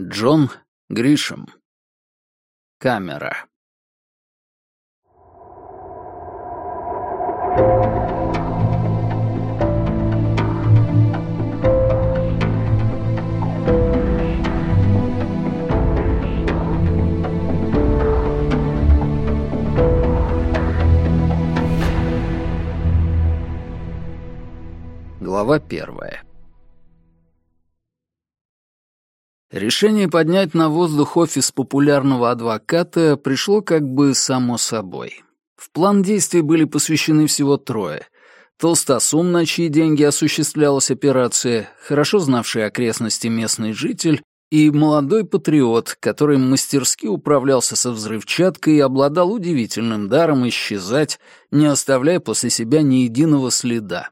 Джон Гришем. Камера. Глава первая. Решение поднять на воздух офис популярного адвоката пришло как бы само собой. В план действий были посвящены всего трое. Толстосум, на чьи деньги осуществлялась операция, хорошо знавший окрестности местный житель и молодой патриот, который мастерски управлялся со взрывчаткой и обладал удивительным даром исчезать, не оставляя после себя ни единого следа.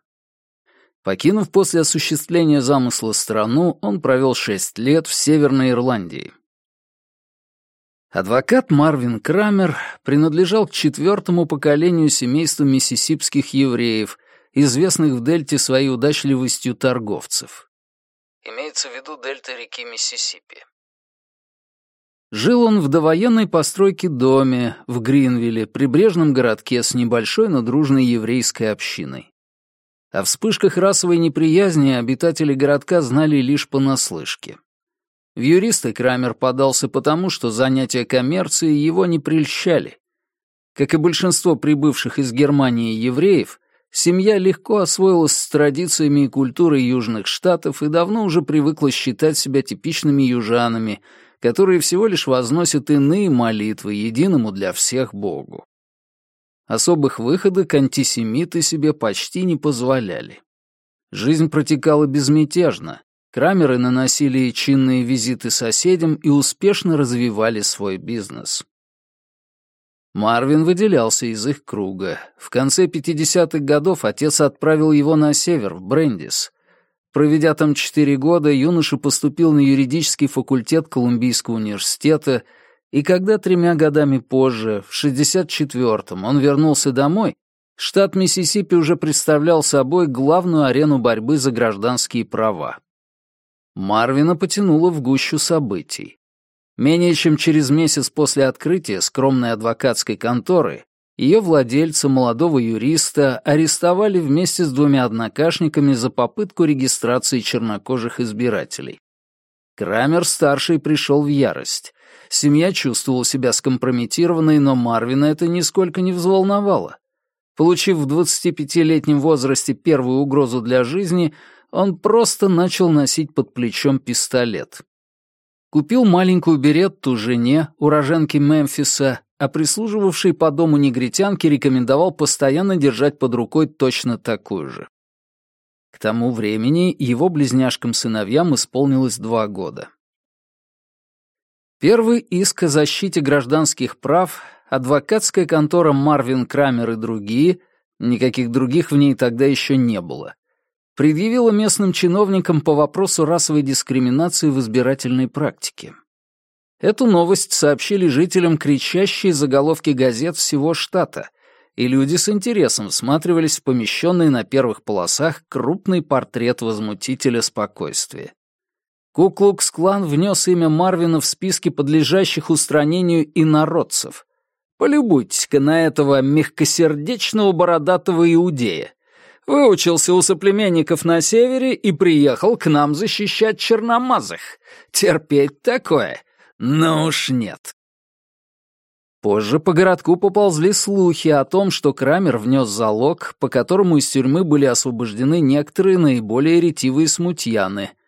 Покинув после осуществления замысла страну, он провел шесть лет в Северной Ирландии. Адвокат Марвин Крамер принадлежал к четвертому поколению семейства миссисипских евреев, известных в Дельте своей удачливостью торговцев. Имеется в виду дельта реки Миссисипи. Жил он в довоенной постройке доме в Гринвилле, прибрежном городке с небольшой, но дружной еврейской общиной. О вспышках расовой неприязни обитатели городка знали лишь понаслышке. В юристы Крамер подался потому, что занятия коммерцией его не прельщали. Как и большинство прибывших из Германии евреев, семья легко освоилась с традициями и культурой Южных Штатов и давно уже привыкла считать себя типичными южанами, которые всего лишь возносят иные молитвы единому для всех Богу. Особых выходок антисемиты себе почти не позволяли. Жизнь протекала безмятежно. Крамеры наносили чинные визиты соседям и успешно развивали свой бизнес. Марвин выделялся из их круга. В конце 50-х годов отец отправил его на север, в Брендис. Проведя там четыре года, юноша поступил на юридический факультет Колумбийского университета — и когда тремя годами позже, в 64-м, он вернулся домой, штат Миссисипи уже представлял собой главную арену борьбы за гражданские права. Марвина потянуло в гущу событий. Менее чем через месяц после открытия скромной адвокатской конторы ее владельца, молодого юриста, арестовали вместе с двумя однокашниками за попытку регистрации чернокожих избирателей. Крамер-старший пришел в ярость. Семья чувствовала себя скомпрометированной, но Марвина это нисколько не взволновало. Получив в 25-летнем возрасте первую угрозу для жизни, он просто начал носить под плечом пистолет. Купил маленькую беретту жене, уроженке Мемфиса, а прислуживавшей по дому негритянке рекомендовал постоянно держать под рукой точно такую же. К тому времени его близняшкам-сыновьям исполнилось два года. Первый иск о защите гражданских прав адвокатская контора Марвин Крамер и другие, никаких других в ней тогда еще не было, предъявила местным чиновникам по вопросу расовой дискриминации в избирательной практике. Эту новость сообщили жителям кричащие заголовки газет всего штата, и люди с интересом всматривались в помещенный на первых полосах крупный портрет возмутителя спокойствия. Куклукс-клан внес имя Марвина в списки подлежащих устранению инородцев. Полюбуйтесь-ка на этого мягкосердечного бородатого иудея. Выучился у соплеменников на севере и приехал к нам защищать черномазых. Терпеть такое? Ну уж нет. Позже по городку поползли слухи о том, что Крамер внес залог, по которому из тюрьмы были освобождены некоторые наиболее ретивые смутьяны —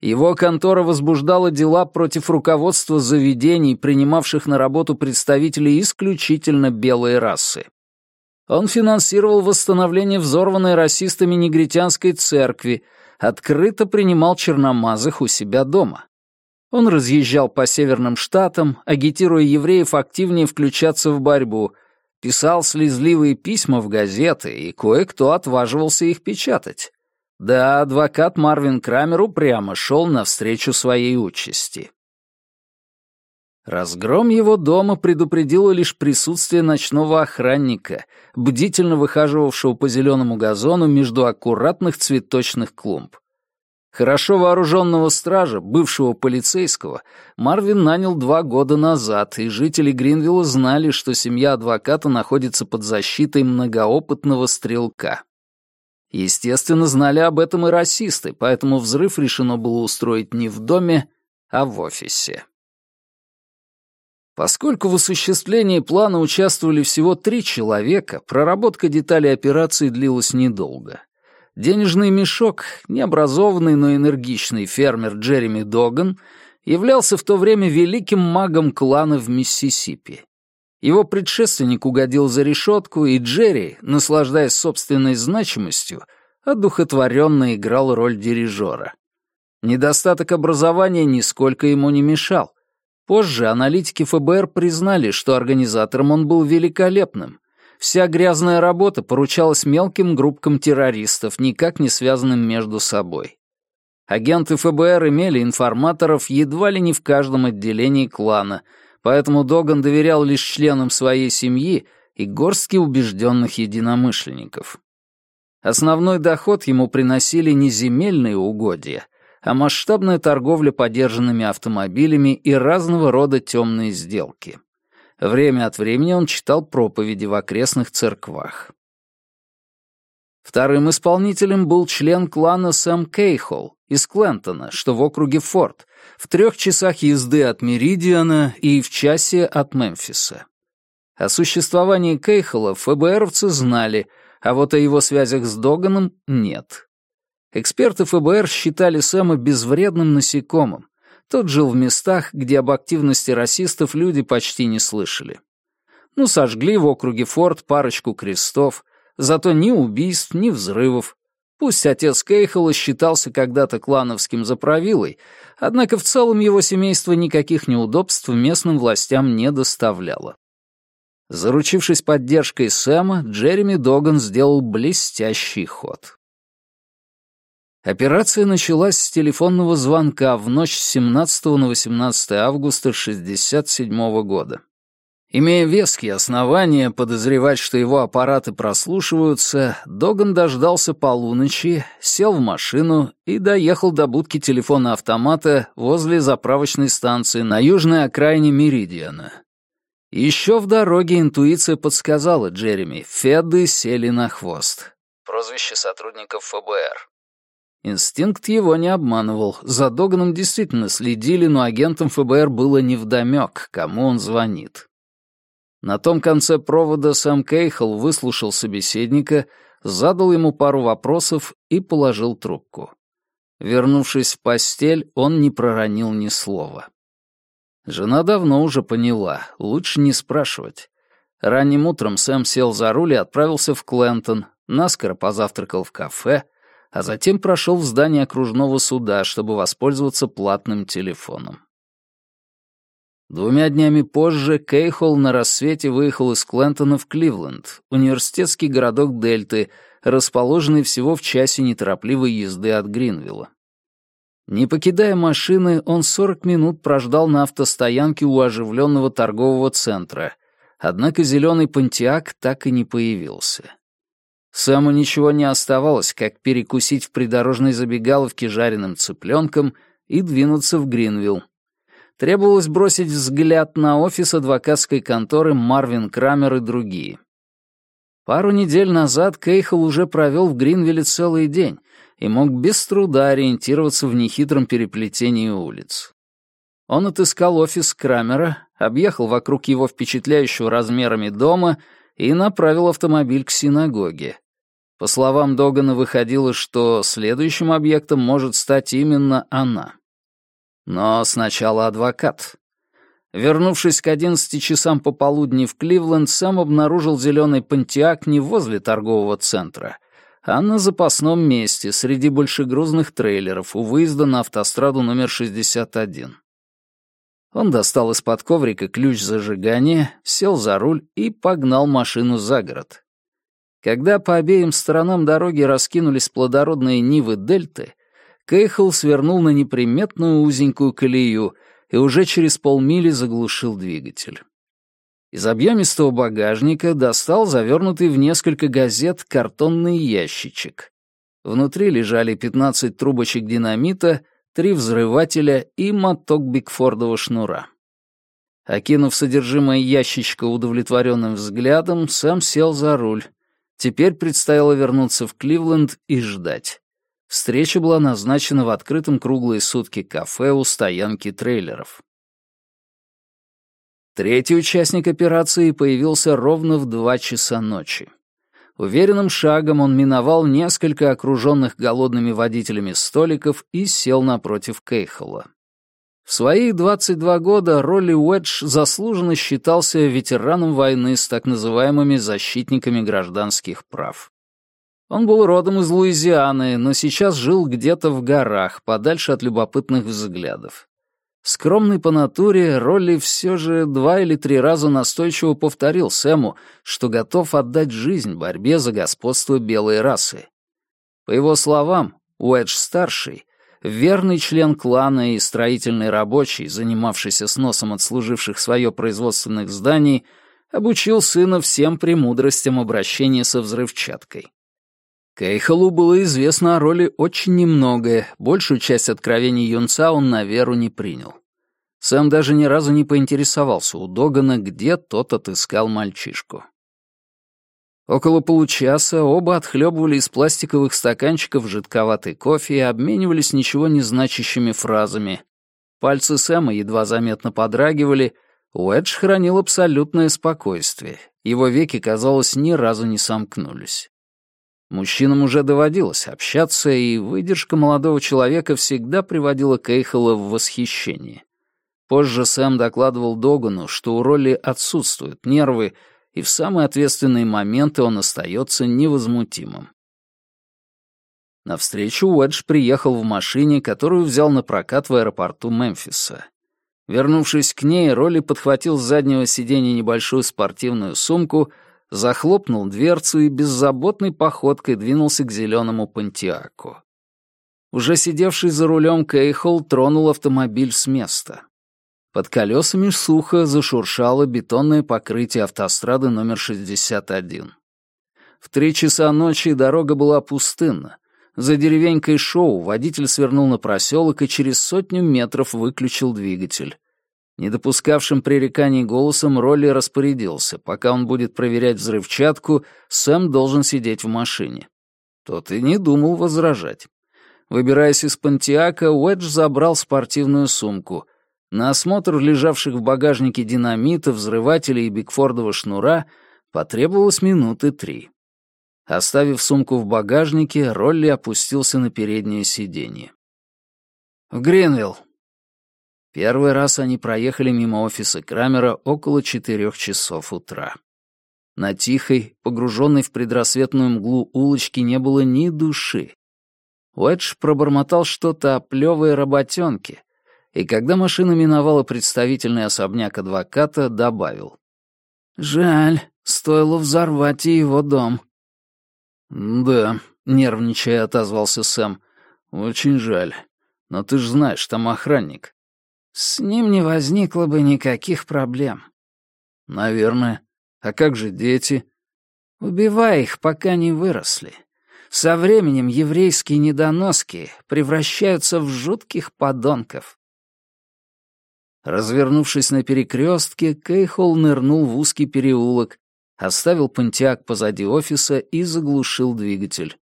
его контора возбуждала дела против руководства заведений, принимавших на работу представителей исключительно белой расы. Он финансировал восстановление взорванной расистами негритянской церкви, открыто принимал черномазых у себя дома. Он разъезжал по северным штатам, агитируя евреев активнее включаться в борьбу, писал слезливые письма в газеты, и кое-кто отваживался их печатать. Да, адвокат Марвин Крамер упрямо шел навстречу своей участи. Разгром его дома предупредило лишь присутствие ночного охранника, бдительно выхаживавшего по зеленому газону между аккуратных цветочных клумб. Хорошо вооруженного стража, бывшего полицейского, Марвин нанял два года назад, и жители Гринвилла знали, что семья адвоката находится под защитой многоопытного стрелка. Естественно, знали об этом и расисты, поэтому взрыв решено было устроить не в доме, а в офисе. Поскольку в осуществлении плана участвовали всего три человека, проработка деталей операции длилась недолго. Денежный мешок, необразованный, но энергичный фермер Джереми Доган, являлся в то время великим магом клана в Миссисипи. Его предшественник угодил за решетку, и Джерри, наслаждаясь собственной значимостью, одухотворенно играл роль дирижера. Недостаток образования нисколько ему не мешал. Позже аналитики ФБР признали, что организатором он был великолепным, Вся грязная работа поручалась мелким группкам террористов, никак не связанным между собой. Агенты ФБР имели информаторов едва ли не в каждом отделении клана, поэтому Доган доверял лишь членам своей семьи и горстке убежденных единомышленников. Основной доход ему приносили не земельные угодья, а масштабная торговля подержанными автомобилями и разного рода темные сделки. Время от времени он читал проповеди в окрестных церквах. Вторым исполнителем был член клана Сэм Кейхол из Клентона, что в округе Форт, в трех часах езды от Меридиана и в часе от Мемфиса. О существовании Кейхола ФБРовцы знали, а вот о его связях с Доганом нет. Эксперты ФБР считали Сэма безвредным насекомым, тот жил в местах, где об активности расистов люди почти не слышали. Ну, сожгли в округе Форт парочку крестов, зато ни убийств, ни взрывов. Пусть отец Кейхола считался когда-то клановским заправилой, однако в целом его семейство никаких неудобств местным властям не доставляло. Заручившись поддержкой Сэма, Джереми Доган сделал блестящий ход. Операция началась с телефонного звонка в ночь с 17 на 18 августа 1967 года. Имея веские основания подозревать, что его аппараты прослушиваются, Доган дождался полуночи, сел в машину и доехал до будки телефона-автомата возле заправочной станции на южной окраине Меридиана. Еще в дороге интуиция подсказала Джереми, Феды сели на хвост. Прозвище сотрудников ФБР. Инстинкт его не обманывал. За Доганом действительно следили, но агентам ФБР было невдомёк, кому он звонит. На том конце провода сам Кейхл выслушал собеседника, задал ему пару вопросов и положил трубку. Вернувшись в постель, он не проронил ни слова. Жена давно уже поняла, лучше не спрашивать. Ранним утром Сэм сел за руль и отправился в Клентон, наскоро позавтракал в кафе — а затем прошел в здание окружного суда, чтобы воспользоваться платным телефоном. Двумя днями позже Кейхол на рассвете выехал из Клентона в Кливленд, университетский городок Дельты, расположенный всего в часе неторопливой езды от Гринвилла. Не покидая машины, он 40 минут прождал на автостоянке у оживленного торгового центра, однако зеленый понтиак так и не появился. Сэму ничего не оставалось, как перекусить в придорожной забегаловке жареным цыпленком и двинуться в Гринвилл. Требовалось бросить взгляд на офис адвокатской конторы Марвин Крамер и другие. Пару недель назад Кейхл уже провел в Гринвилле целый день и мог без труда ориентироваться в нехитром переплетении улиц. Он отыскал офис Крамера, объехал вокруг его впечатляющего размерами дома и направил автомобиль к синагоге. По словам Догана, выходило, что следующим объектом может стать именно она. Но сначала адвокат. Вернувшись к 11 часам пополудни в Кливленд, сам обнаружил зеленый понтиак не возле торгового центра, а на запасном месте среди большегрузных трейлеров у выезда на автостраду номер 61. Он достал из-под коврика ключ зажигания, сел за руль и погнал машину за город. Когда по обеим сторонам дороги раскинулись плодородные нивы дельты, Кейхл свернул на неприметную узенькую колею и уже через полмили заглушил двигатель. Из объемистого багажника достал завернутый в несколько газет картонный ящичек. Внутри лежали 15 трубочек динамита, три взрывателя и моток Бигфордова шнура. Окинув содержимое ящичка удовлетворенным взглядом, сам сел за руль. Теперь предстояло вернуться в Кливленд и ждать. Встреча была назначена в открытом круглые сутки кафе у стоянки трейлеров. Третий участник операции появился ровно в два часа ночи. Уверенным шагом он миновал несколько окруженных голодными водителями столиков и сел напротив Кейхола. В свои 22 года Ролли Уэдж заслуженно считался ветераном войны с так называемыми защитниками гражданских прав. Он был родом из Луизианы, но сейчас жил где-то в горах, подальше от любопытных взглядов. Скромный по натуре, Ролли все же два или три раза настойчиво повторил Сэму, что готов отдать жизнь борьбе за господство белой расы. По его словам, Уэдж-старший, верный член клана и строительный рабочий, занимавшийся сносом отслуживших свое производственных зданий, обучил сына всем премудростям обращения со взрывчаткой. Кейхолу было известно о роли очень немногое, большую часть откровений юнца он на веру не принял. Сэм даже ни разу не поинтересовался у Догана, где тот отыскал мальчишку. Около получаса оба отхлебывали из пластиковых стаканчиков жидковатый кофе и обменивались ничего не значащими фразами. Пальцы Сэма едва заметно подрагивали, Уэдж хранил абсолютное спокойствие. Его веки, казалось, ни разу не сомкнулись. Мужчинам уже доводилось общаться, и выдержка молодого человека всегда приводила Кейхола в восхищение. Позже Сэм докладывал Догану, что у Ролли отсутствуют нервы, и в самые ответственные моменты он остается невозмутимым. На встречу Уэдж приехал в машине, которую взял на прокат в аэропорту Мемфиса. Вернувшись к ней, Ролли подхватил с заднего сиденья небольшую спортивную сумку — захлопнул дверцу и беззаботной походкой двинулся к зеленому Пантиаку. Уже сидевший за рулем Кейхол тронул автомобиль с места. Под колесами сухо зашуршало бетонное покрытие автострады номер 61. В три часа ночи дорога была пустынна. За деревенькой Шоу водитель свернул на проселок и через сотню метров выключил двигатель. Не допускавшим пререканий голосом Ролли распорядился. Пока он будет проверять взрывчатку, Сэм должен сидеть в машине. Тот и не думал возражать. Выбираясь из Пантиака, Уэдж забрал спортивную сумку. На осмотр лежавших в багажнике динамита, взрывателей и Бигфордова шнура потребовалось минуты три. Оставив сумку в багажнике, Ролли опустился на переднее сиденье. «В Гринвилл», Первый раз они проехали мимо офиса Крамера около четырех часов утра. На тихой, погруженной в предрассветную мглу улочке не было ни души. Уэдж пробормотал что-то о плевой работенке, и когда машина миновала представительный особняк адвоката, добавил. «Жаль, стоило взорвать и его дом». «Да», — нервничая отозвался Сэм, — «очень жаль. Но ты ж знаешь, там охранник. С ним не возникло бы никаких проблем. Наверное. А как же дети? Убивай их, пока не выросли. Со временем еврейские недоноски превращаются в жутких подонков. Развернувшись на перекрестке, Кейхол нырнул в узкий переулок, оставил Пантиак позади офиса и заглушил двигатель.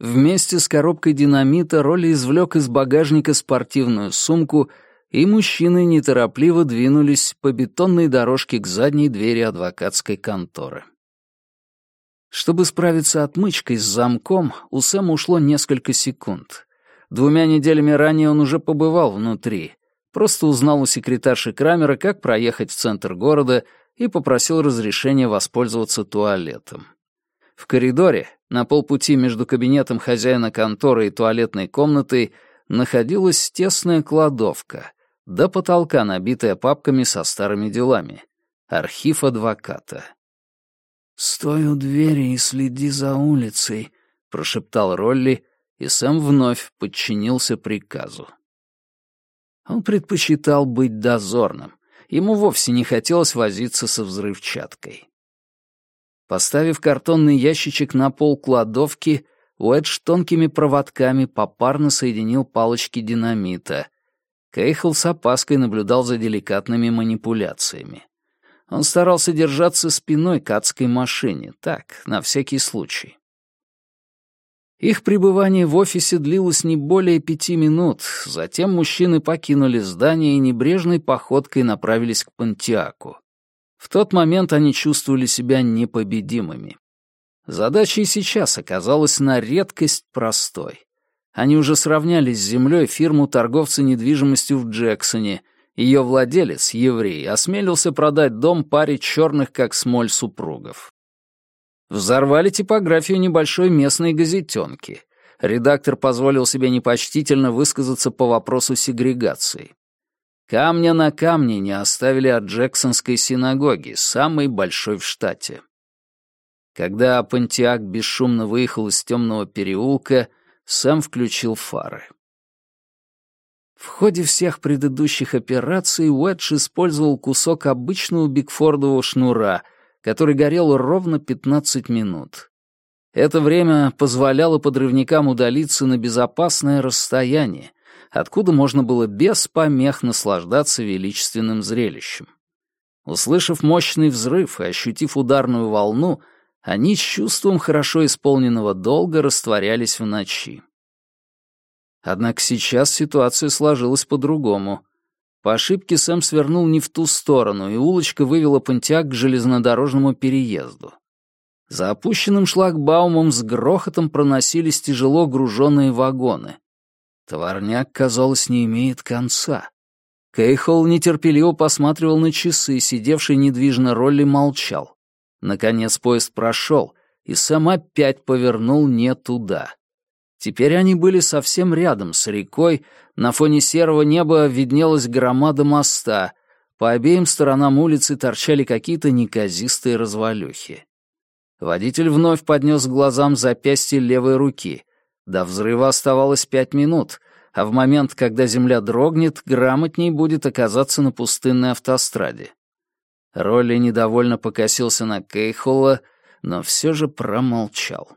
Вместе с коробкой динамита Роли извлек из багажника спортивную сумку — и мужчины неторопливо двинулись по бетонной дорожке к задней двери адвокатской конторы. Чтобы справиться отмычкой с замком, у Сэма ушло несколько секунд. Двумя неделями ранее он уже побывал внутри, просто узнал у секретарши Крамера, как проехать в центр города и попросил разрешения воспользоваться туалетом. В коридоре, на полпути между кабинетом хозяина конторы и туалетной комнатой, находилась тесная кладовка, до потолка, набитая папками со старыми делами. Архив адвоката. «Стой у двери и следи за улицей», — прошептал Ролли, и сам вновь подчинился приказу. Он предпочитал быть дозорным. Ему вовсе не хотелось возиться со взрывчаткой. Поставив картонный ящичек на пол кладовки, Уэдж тонкими проводками попарно соединил палочки динамита. Кейхл с опаской наблюдал за деликатными манипуляциями. Он старался держаться спиной к адской машине, так, на всякий случай. Их пребывание в офисе длилось не более пяти минут, затем мужчины покинули здание и небрежной походкой направились к Пантиаку. В тот момент они чувствовали себя непобедимыми. Задача и сейчас оказалась на редкость простой. Они уже сравняли с землей фирму торговца недвижимостью в Джексоне. Ее владелец, еврей, осмелился продать дом паре черных как смоль супругов. Взорвали типографию небольшой местной газетенки. Редактор позволил себе непочтительно высказаться по вопросу сегрегации. Камня на камне не оставили от Джексонской синагоги, самой большой в штате. Когда Пантиак бесшумно выехал из темного переулка, сам включил фары. В ходе всех предыдущих операций Уэдж использовал кусок обычного бигфордового шнура, который горел ровно 15 минут. Это время позволяло подрывникам удалиться на безопасное расстояние, откуда можно было без помех наслаждаться величественным зрелищем. Услышав мощный взрыв и ощутив ударную волну, они с чувством хорошо исполненного долга растворялись в ночи. Однако сейчас ситуация сложилась по-другому. По ошибке Сэм свернул не в ту сторону, и улочка вывела Пантиак к железнодорожному переезду. За опущенным шлагбаумом с грохотом проносились тяжело груженные вагоны. Товарняк, казалось, не имеет конца. Кейхол нетерпеливо посматривал на часы, сидевший недвижно Ролли молчал. Наконец поезд прошел, и сам опять повернул не туда. Теперь они были совсем рядом с рекой, на фоне серого неба виднелась громада моста, по обеим сторонам улицы торчали какие-то неказистые развалюхи. Водитель вновь поднес к глазам запястье левой руки. До взрыва оставалось пять минут, а в момент, когда земля дрогнет, грамотней будет оказаться на пустынной автостраде. Ролли недовольно покосился на Кейхола, но все же промолчал.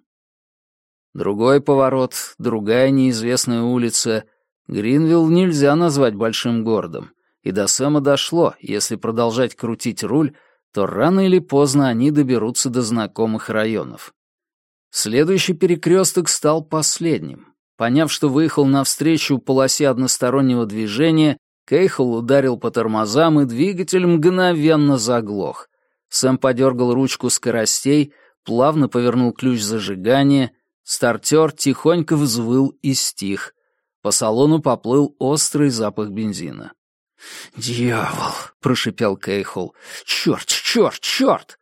Другой поворот, другая неизвестная улица. Гринвилл нельзя назвать большим городом. И до Сэма дошло, если продолжать крутить руль, то рано или поздно они доберутся до знакомых районов. Следующий перекресток стал последним. Поняв, что выехал навстречу полосе одностороннего движения, Кейхол ударил по тормозам, и двигатель мгновенно заглох. Сэм подергал ручку скоростей, плавно повернул ключ зажигания, стартер тихонько взвыл и стих. По салону поплыл острый запах бензина. «Дьявол!» — прошипел Кейхол. «Черт, черт, черт!»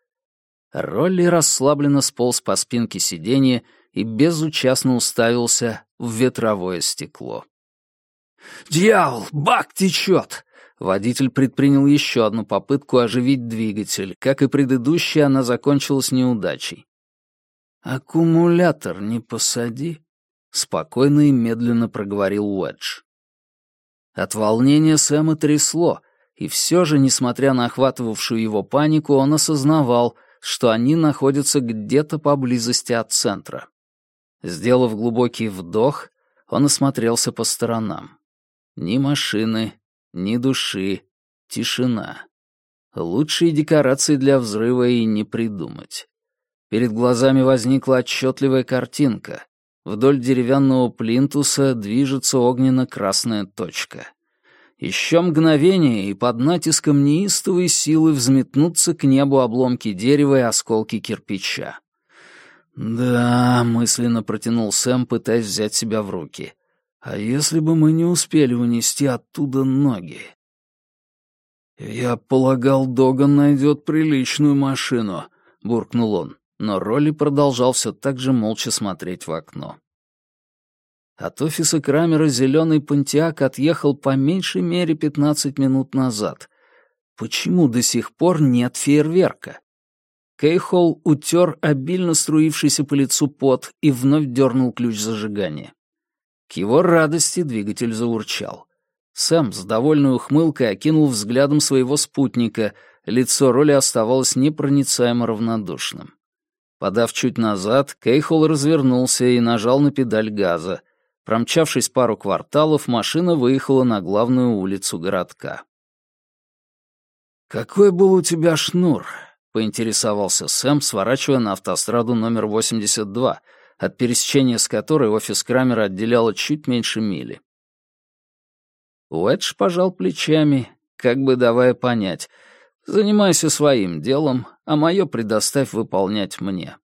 Ролли расслабленно сполз по спинке сиденья и безучастно уставился в ветровое стекло. «Дьявол! Бак течет!» Водитель предпринял еще одну попытку оживить двигатель. Как и предыдущая, она закончилась неудачей. «Аккумулятор не посади», — спокойно и медленно проговорил Уэдж. От волнения Сэма трясло, и все же, несмотря на охватывавшую его панику, он осознавал, что они находятся где-то поблизости от центра. Сделав глубокий вдох, он осмотрелся по сторонам. Ни машины, ни души, тишина. Лучшие декорации для взрыва и не придумать. Перед глазами возникла отчетливая картинка. Вдоль деревянного плинтуса движется огненно-красная точка. Еще мгновение, и под натиском неистовой силы взметнутся к небу обломки дерева и осколки кирпича. «Да», — мысленно протянул Сэм, пытаясь взять себя в руки. А если бы мы не успели унести оттуда ноги? «Я полагал, Доган найдет приличную машину», — буркнул он, но Ролли продолжал все так же молча смотреть в окно. От офиса Крамера зеленый Понтиак отъехал по меньшей мере пятнадцать минут назад. Почему до сих пор нет фейерверка? Кейхол утер обильно струившийся по лицу пот и вновь дернул ключ зажигания. К его радости двигатель заурчал. Сэм с довольной ухмылкой окинул взглядом своего спутника, лицо роли оставалось непроницаемо равнодушным. Подав чуть назад, Кейхол развернулся и нажал на педаль газа. Промчавшись пару кварталов, машина выехала на главную улицу городка. «Какой был у тебя шнур?» — поинтересовался Сэм, сворачивая на автостраду номер 82, от пересечения с которой офис Крамера отделяло чуть меньше мили. Уэдж пожал плечами, как бы давая понять, «Занимайся своим делом, а мое предоставь выполнять мне».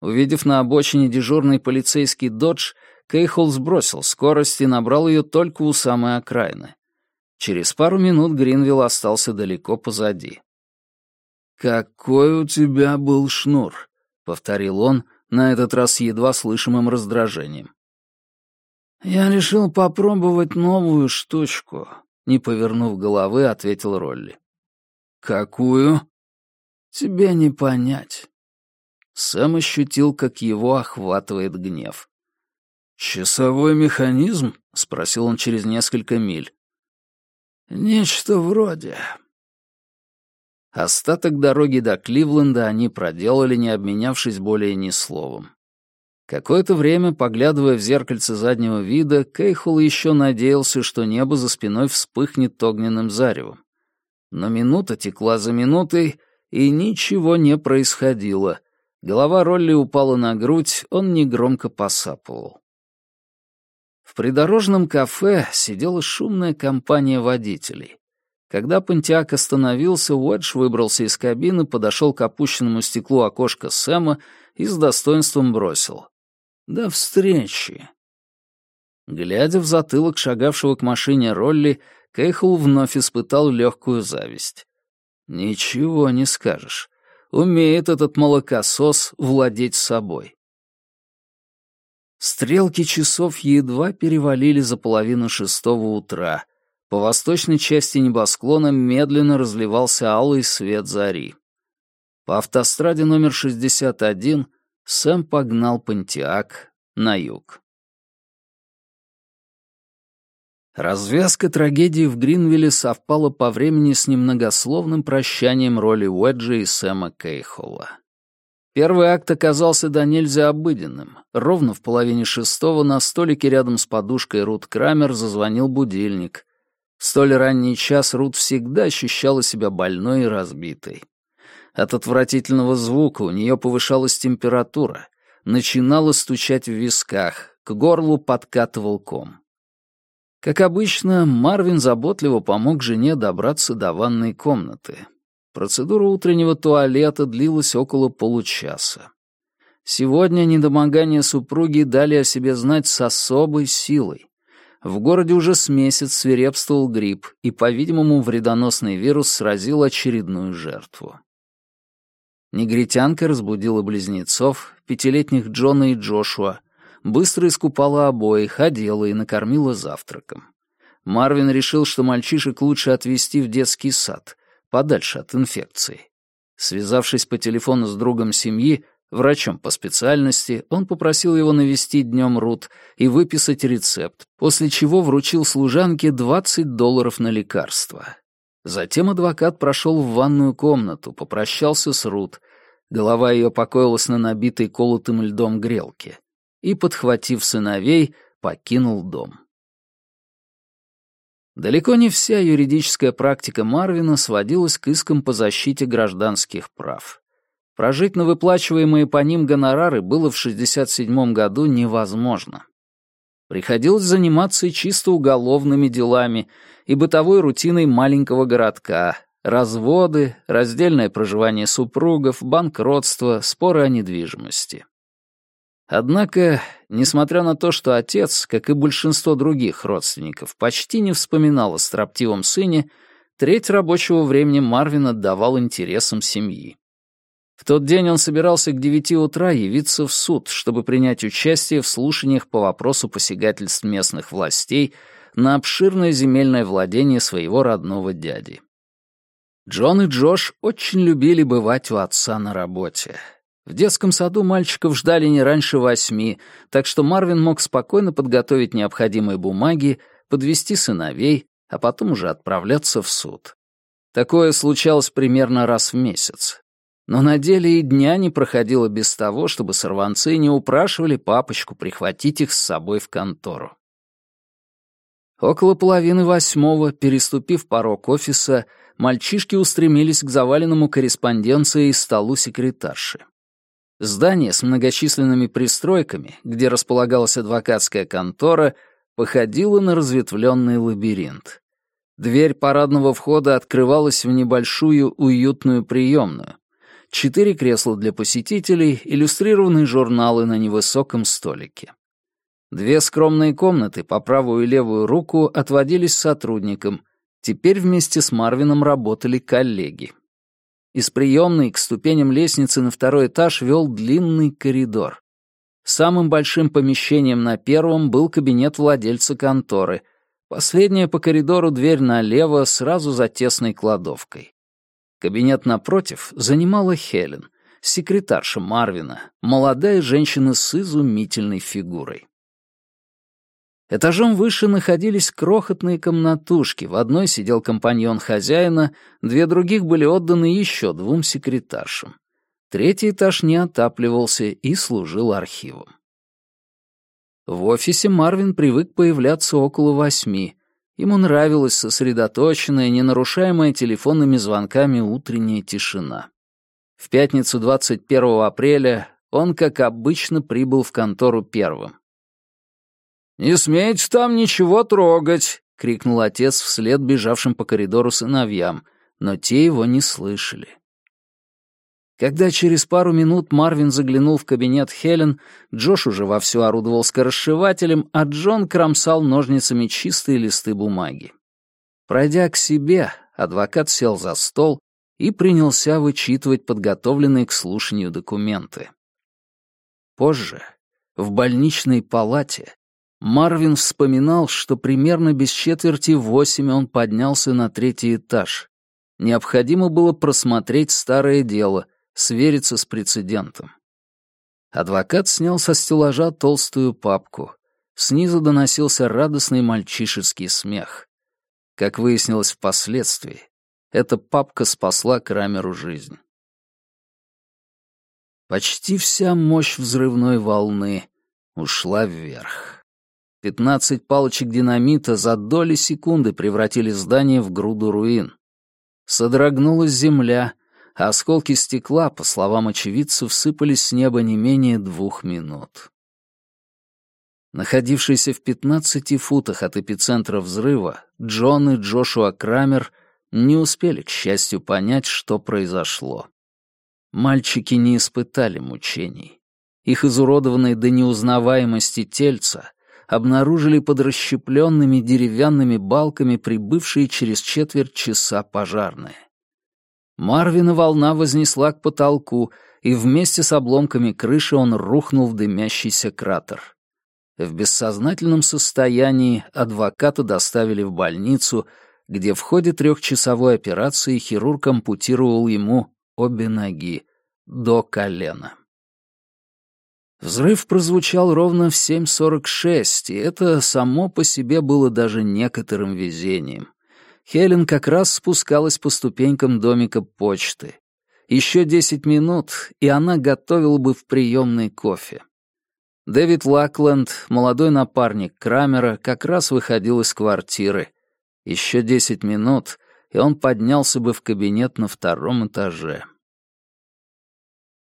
Увидев на обочине дежурный полицейский «Додж», Кейхол сбросил скорость и набрал ее только у самой окраины. Через пару минут Гринвилл остался далеко позади. «Какой у тебя был шнур?» — повторил он, на этот раз едва слышимым раздражением. «Я решил попробовать новую штучку», — не повернув головы, ответил Ролли. «Какую?» «Тебе не понять». Сэм ощутил, как его охватывает гнев. «Часовой механизм?» — спросил он через несколько миль. «Нечто вроде». Остаток дороги до Кливленда они проделали, не обменявшись более ни словом. Какое-то время, поглядывая в зеркальце заднего вида, Кейхол еще надеялся, что небо за спиной вспыхнет огненным заревом. Но минута текла за минутой, и ничего не происходило. Голова Ролли упала на грудь, он негромко посапывал. В придорожном кафе сидела шумная компания водителей. Когда Пантиак остановился, Уэдж выбрался из кабины, подошел к опущенному стеклу окошка Сэма и с достоинством бросил. «До встречи!» Глядя в затылок шагавшего к машине Ролли, Кейхл вновь испытал легкую зависть. «Ничего не скажешь. Умеет этот молокосос владеть собой». Стрелки часов едва перевалили за половину шестого утра. По восточной части небосклона медленно разливался алый свет зари. По автостраде номер 61 Сэм погнал Пантиак на юг. Развязка трагедии в Гринвилле совпала по времени с немногословным прощанием роли Уэджа и Сэма Кейхола. Первый акт оказался до нельзя обыденным. Ровно в половине шестого на столике рядом с подушкой Рут Крамер зазвонил будильник. В столь ранний час Рут всегда ощущала себя больной и разбитой. От отвратительного звука у нее повышалась температура, начинала стучать в висках, к горлу подкатывал ком. Как обычно, Марвин заботливо помог жене добраться до ванной комнаты. Процедура утреннего туалета длилась около получаса. Сегодня недомогания супруги дали о себе знать с особой силой. В городе уже с месяц свирепствовал грипп, и, по-видимому, вредоносный вирус сразил очередную жертву. Негритянка разбудила близнецов, пятилетних Джона и Джошуа, быстро искупала обоих, одела и накормила завтраком. Марвин решил, что мальчишек лучше отвезти в детский сад, подальше от инфекции. Связавшись по телефону с другом семьи, врачом по специальности, он попросил его навестить днем Рут и выписать рецепт, после чего вручил служанке 20 долларов на лекарства. Затем адвокат прошел в ванную комнату, попрощался с Рут, голова ее покоилась на набитой колотым льдом грелке, и, подхватив сыновей, покинул дом. Далеко не вся юридическая практика Марвина сводилась к искам по защите гражданских прав. Прожить на выплачиваемые по ним гонорары было в 67 году невозможно. Приходилось заниматься чисто уголовными делами, и бытовой рутиной маленького городка, разводы, раздельное проживание супругов, банкротство, споры о недвижимости. Однако, несмотря на то, что отец, как и большинство других родственников, почти не вспоминал о строптивом сыне, треть рабочего времени Марвин отдавал интересам семьи. В тот день он собирался к девяти утра явиться в суд, чтобы принять участие в слушаниях по вопросу посягательств местных властей на обширное земельное владение своего родного дяди. Джон и Джош очень любили бывать у отца на работе. В детском саду мальчиков ждали не раньше восьми, так что Марвин мог спокойно подготовить необходимые бумаги, подвести сыновей, а потом уже отправляться в суд. Такое случалось примерно раз в месяц. Но на деле и дня не проходило без того, чтобы сорванцы не упрашивали папочку прихватить их с собой в контору. Около половины восьмого, переступив порог офиса, мальчишки устремились к заваленному корреспонденцией столу секретарши. Здание с многочисленными пристройками, где располагалась адвокатская контора, походило на разветвленный лабиринт. Дверь парадного входа открывалась в небольшую уютную приемную. Четыре кресла для посетителей, иллюстрированные журналы на невысоком столике. Две скромные комнаты по правую и левую руку отводились сотрудникам. Теперь вместе с Марвином работали коллеги. Из приемной к ступеням лестницы на второй этаж вел длинный коридор. Самым большим помещением на первом был кабинет владельца конторы. Последняя по коридору дверь налево, сразу за тесной кладовкой. Кабинет напротив занимала Хелен, секретарша Марвина, молодая женщина с изумительной фигурой. Этажом выше находились крохотные комнатушки. В одной сидел компаньон хозяина, две других были отданы еще двум секретаршам. Третий этаж не отапливался и служил архивом. В офисе Марвин привык появляться около восьми. Ему нравилась сосредоточенная, не нарушаемая телефонными звонками утренняя тишина. В пятницу 21 апреля он, как обычно, прибыл в контору первым. «Не смейте там ничего трогать!» — крикнул отец вслед бежавшим по коридору сыновьям, но те его не слышали. Когда через пару минут Марвин заглянул в кабинет Хелен, Джош уже вовсю орудовал скоросшивателем, а Джон кромсал ножницами чистые листы бумаги. Пройдя к себе, адвокат сел за стол и принялся вычитывать подготовленные к слушанию документы. Позже, в больничной палате, Марвин вспоминал, что примерно без четверти восемь он поднялся на третий этаж. Необходимо было просмотреть старое дело, свериться с прецедентом. Адвокат снял со стеллажа толстую папку. Снизу доносился радостный мальчишеский смех. Как выяснилось впоследствии, эта папка спасла Крамеру жизнь. Почти вся мощь взрывной волны ушла вверх. Пятнадцать палочек динамита за доли секунды превратили здание в груду руин. Содрогнулась земля, осколки стекла, по словам очевидцев, сыпались с неба не менее двух минут. Находившиеся в пятнадцати футах от эпицентра взрыва, Джон и Джошуа Крамер не успели, к счастью, понять, что произошло. Мальчики не испытали мучений. Их изуродованные до неузнаваемости тельца обнаружили под расщепленными деревянными балками прибывшие через четверть часа пожарные. Марвина волна вознесла к потолку, и вместе с обломками крыши он рухнул в дымящийся кратер. В бессознательном состоянии адвоката доставили в больницу, где в ходе трехчасовой операции хирург ампутировал ему обе ноги до колена. Взрыв прозвучал ровно в 7.46, и это само по себе было даже некоторым везением. Хелен как раз спускалась по ступенькам домика почты. Еще десять минут, и она готовила бы в приемной кофе. Дэвид Лакленд, молодой напарник Крамера, как раз выходил из квартиры. Еще десять минут, и он поднялся бы в кабинет на втором этаже.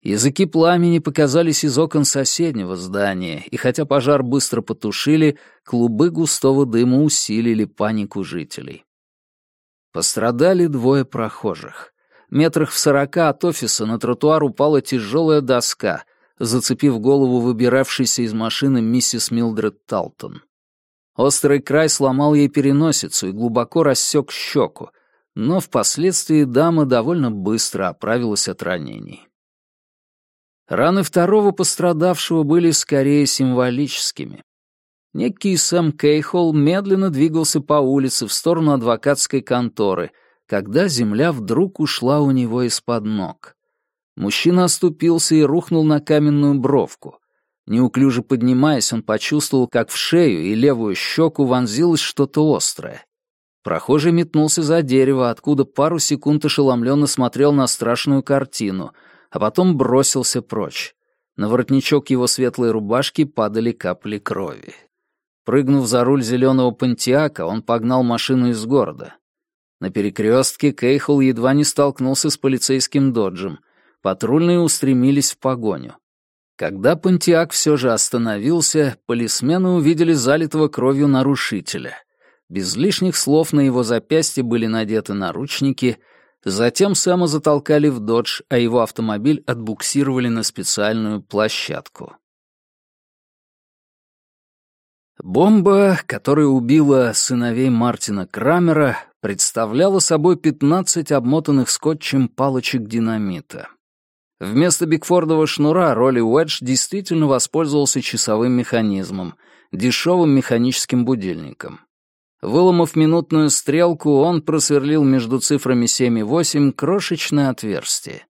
Языки пламени показались из окон соседнего здания, и хотя пожар быстро потушили, клубы густого дыма усилили панику жителей. Пострадали двое прохожих. Метрах в сорока от офиса на тротуар упала тяжелая доска, зацепив голову выбиравшейся из машины миссис Милдред Талтон. Острый край сломал ей переносицу и глубоко рассек щеку, но впоследствии дама довольно быстро оправилась от ранений. Раны второго пострадавшего были скорее символическими. Некий Сэм Кейхол медленно двигался по улице в сторону адвокатской конторы, когда земля вдруг ушла у него из-под ног. Мужчина оступился и рухнул на каменную бровку. Неуклюже поднимаясь, он почувствовал, как в шею и левую щеку вонзилось что-то острое. Прохожий метнулся за дерево, откуда пару секунд ошеломленно смотрел на страшную картину, а потом бросился прочь. На воротничок его светлой рубашки падали капли крови. Прыгнув за руль зеленого пантиака, он погнал машину из города. На перекрестке Кейхол едва не столкнулся с полицейским доджем. Патрульные устремились в погоню. Когда Пантиак все же остановился, полисмены увидели залитого кровью нарушителя. Без лишних слов на его запястье были надеты наручники, затем Сэма затолкали в додж, а его автомобиль отбуксировали на специальную площадку. Бомба, которая убила сыновей Мартина Крамера, представляла собой 15 обмотанных скотчем палочек динамита. Вместо Бигфордова шнура Ролли Уэдж действительно воспользовался часовым механизмом, дешевым механическим будильником. Выломав минутную стрелку, он просверлил между цифрами 7 и 8 крошечное отверстие.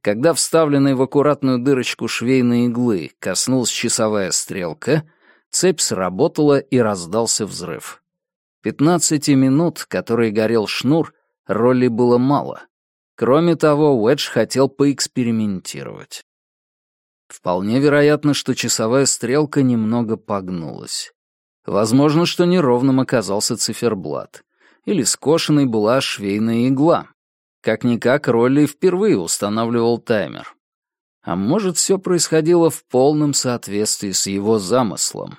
Когда вставленной в аккуратную дырочку швейной иглы коснулась часовая стрелка — Цепь сработала и раздался взрыв. Пятнадцати минут, которые горел шнур, роли было мало. Кроме того, Уэдж хотел поэкспериментировать. Вполне вероятно, что часовая стрелка немного погнулась. Возможно, что неровным оказался циферблат. Или скошенной была швейная игла. Как-никак Ролли впервые устанавливал таймер. А может, все происходило в полном соответствии с его замыслом.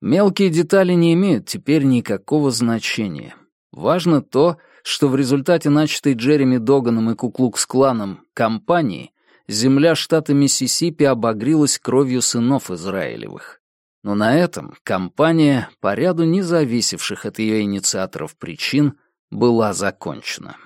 Мелкие детали не имеют теперь никакого значения. Важно то, что в результате начатой Джереми Доганом и Куклукс-кланом кампании земля штата Миссисипи обогрелась кровью сынов Израилевых. Но на этом кампания, по ряду независевших от ее инициаторов причин, была закончена.